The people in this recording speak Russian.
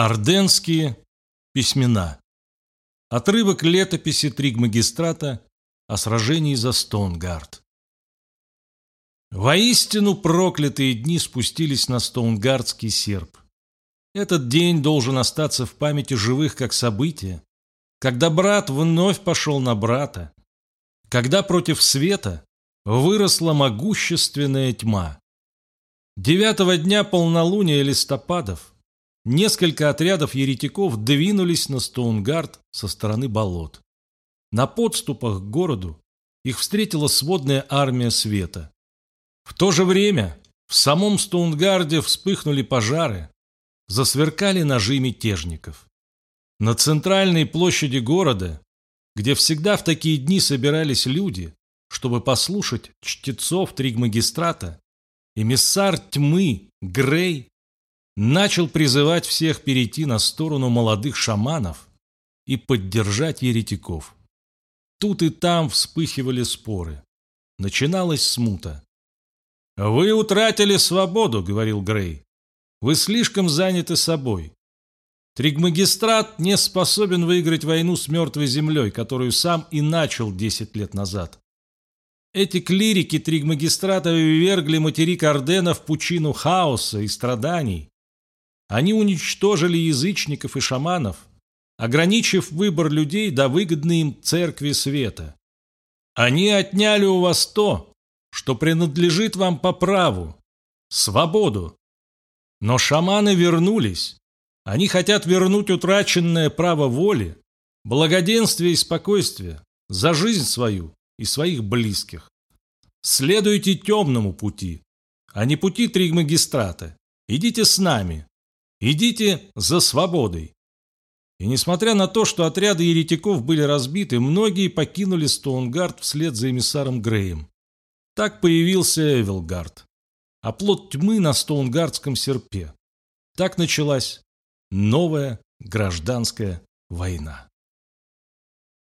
Орденские письмена. Отрывок летописи Тригмагистрата о сражении за Стоунгард. Воистину проклятые дни спустились на Стоунгардский серп. Этот день должен остаться в памяти живых как событие, когда брат вновь пошел на брата, когда против света выросла могущественная тьма. Девятого дня полнолуния листопадов несколько отрядов еретиков двинулись на Стоунгард со стороны болот. На подступах к городу их встретила сводная армия света. В то же время в самом Стоунгарде вспыхнули пожары, засверкали ножи мятежников. На центральной площади города, где всегда в такие дни собирались люди, чтобы послушать чтецов Тригмагистрата, эмиссар тьмы Грей начал призывать всех перейти на сторону молодых шаманов и поддержать еретиков. Тут и там вспыхивали споры. Начиналась смута. «Вы утратили свободу», — говорил Грей. «Вы слишком заняты собой. Тригмагистрат не способен выиграть войну с мертвой землей, которую сам и начал десять лет назад. Эти клирики Тригмагистрата ввергли материк Ордена в пучину хаоса и страданий, они уничтожили язычников и шаманов, ограничив выбор людей до выгодной им церкви света. Они отняли у вас то, что принадлежит вам по праву – свободу. Но шаманы вернулись. Они хотят вернуть утраченное право воли, благоденствие и спокойствие за жизнь свою и своих близких. Следуйте темному пути, а не пути Тригмагистрата. Идите с нами, Идите за свободой. И несмотря на то, что отряды еретиков были разбиты, многие покинули Стоунгард вслед за эмиссаром Греем. Так появился Эвилгард, оплот тьмы на Стоунгардском серпе. Так началась новая гражданская война.